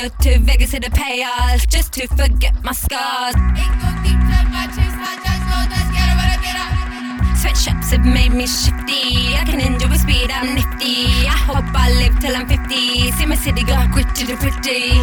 go to Vegas to the payers just to forget my scars. Sweatshops have made me shifty. I can enjoy speed, I'm nifty. I hope I live till I'm 50. See my city go quick to the pretty.